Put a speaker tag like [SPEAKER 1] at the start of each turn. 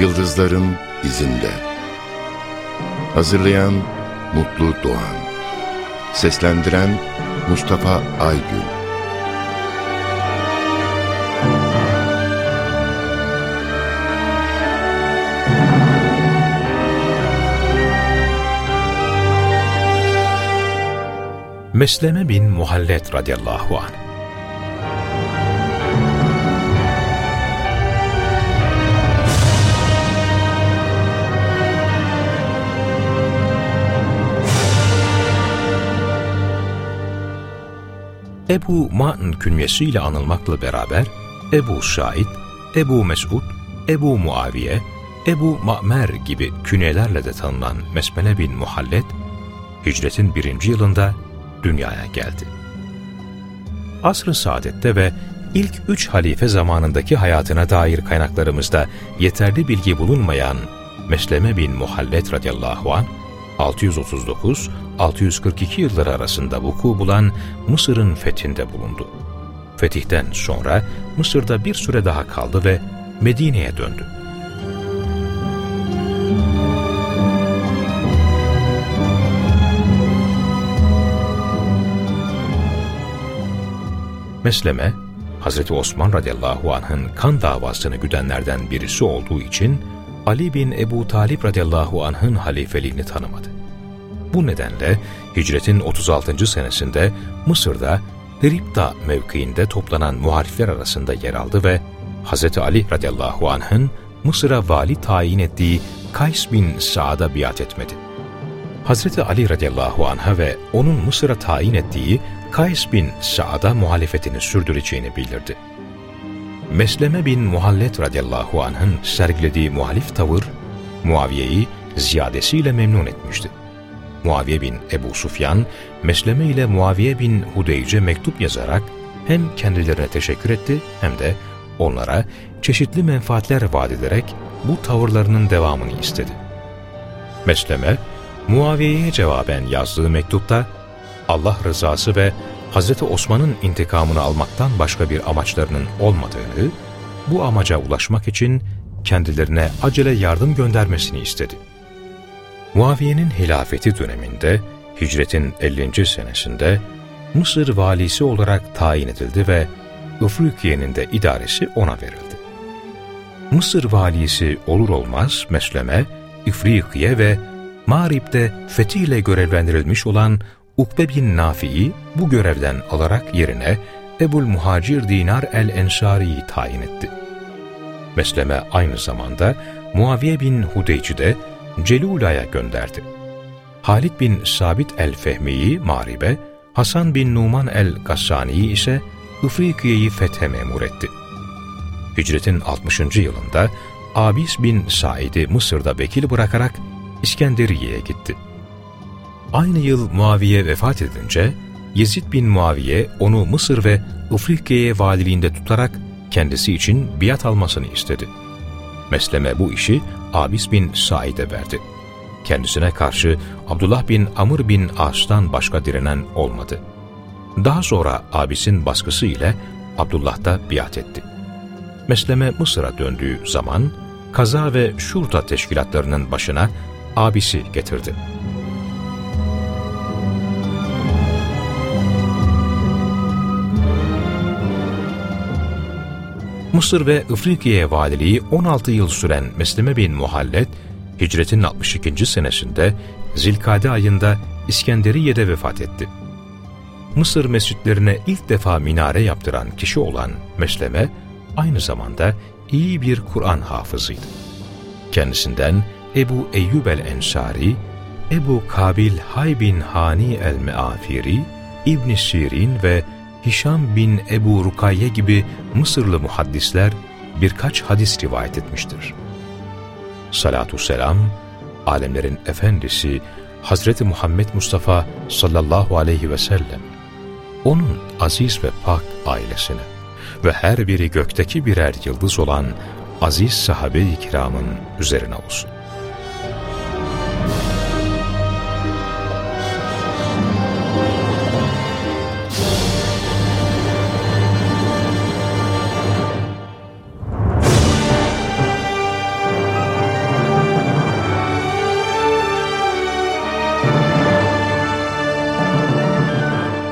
[SPEAKER 1] Yıldızların izinde. Hazırlayan Mutlu Doğan. Seslendiren Mustafa Aygün.
[SPEAKER 2] Mesleme bin Muhallet radıyallahu anh Ebu Ma'ın künyesiyle anılmakla beraber Ebu Said, Ebu Mesud, Ebu Muaviye, Ebu Ma'mer gibi künyelerle de tanınan Mesmele bin Muhallet, hicretin birinci yılında dünyaya geldi. Asr-ı Saadet'te ve ilk üç halife zamanındaki hayatına dair kaynaklarımızda yeterli bilgi bulunmayan Mesleme bin Muhallet radıyallahu anh, 639-642 yılları arasında vuku bulan Mısır'ın fethinde bulundu. Fetihten sonra Mısır'da bir süre daha kaldı ve Medine'ye döndü. Mesleme, Hz. Osman radıyallahu anh'ın kan davasını güdenlerden birisi olduğu için Ali bin Ebu Talip radıyallahu anh'ın halifeliğini tanımadı. Bu nedenle hicretin 36. senesinde Mısır'da Ripta mevkiinde toplanan muharifler arasında yer aldı ve Hz. Ali radıyallahu anh'ın Mısır'a vali tayin ettiği Kays bin Sa'da biat etmedi. Hz. Ali radıyallahu anh'a ve onun Mısır'a tayin ettiği Kays bin Sa'da muhalefetini sürdüreceğini bildirdi. Mesleme bin Muhallet radıyallahu anh'ın sergilediği muhalif tavır, Muaviye'yi ziyadesiyle memnun etmişti. Muaviye bin Ebu Sufyan, Mesleme ile Muaviye bin Hudeyce mektup yazarak hem kendilerine teşekkür etti hem de onlara çeşitli menfaatler vaat ederek bu tavırlarının devamını istedi. Mesleme, Muaviye'ye cevaben yazdığı mektupta Allah rızası ve Hz. Osman'ın intikamını almaktan başka bir amaçlarının olmadığını, bu amaca ulaşmak için kendilerine acele yardım göndermesini istedi. Muaviye'nin hilafeti döneminde, hicretin 50. senesinde Mısır valisi olarak tayin edildi ve Ifrikiye'nin de idaresi ona verildi. Mısır valisi olur olmaz Mesleme, İfrikiye ve Mağrib'de fethiyle görevlendirilmiş olan Ukbe bin Nafi'yi bu görevden alarak yerine Ebul Muhacir Dinar el-Ensari'yi tayin etti. Mesleme aynı zamanda Muaviye bin Hudeyci de Celula'ya gönderdi. Halid bin Sabit el-Fehmi'yi Mağrib'e, Hasan bin Numan el-Gassani'yi ise Ifrikiye'yi fethe memur etti. Hicretin 60. yılında Abis bin Said'i Mısır'da vekil bırakarak İskenderiye'ye gitti. Aynı yıl Muaviye vefat edince Yezid bin Muaviye onu Mısır ve Ifrikiye'ye valiliğinde tutarak kendisi için biat almasını istedi. Mesleme bu işi Abis bin Said'e verdi. Kendisine karşı Abdullah bin Amr bin As'tan başka direnen olmadı. Daha sonra Abis'in baskısı ile Abdullah da biat etti. Mesleme Mısır'a döndüğü zaman kaza ve şurta teşkilatlarının başına Abis'i getirdi. Mısır ve Ifrikiye valiliği 16 yıl süren Mesleme bin Muhallet, hicretin 62. senesinde Zilkade ayında İskenderiye'de vefat etti. Mısır mescitlerine ilk defa minare yaptıran kişi olan Mesleme, aynı zamanda iyi bir Kur'an hafızıydı. Kendisinden Ebu Eyyub el-Ensari, Ebu Kabil Hay bin Hani el-Meafiri, İbn Sirin ve Hişam bin Ebu Rukayye gibi Mısırlı muhaddisler birkaç hadis rivayet etmiştir. Salatü selam, alemlerin efendisi Hazreti Muhammed Mustafa sallallahu aleyhi ve sellem, onun aziz ve pak ailesine ve her biri gökteki birer yıldız olan aziz sahabe-i kiramın üzerine olsun.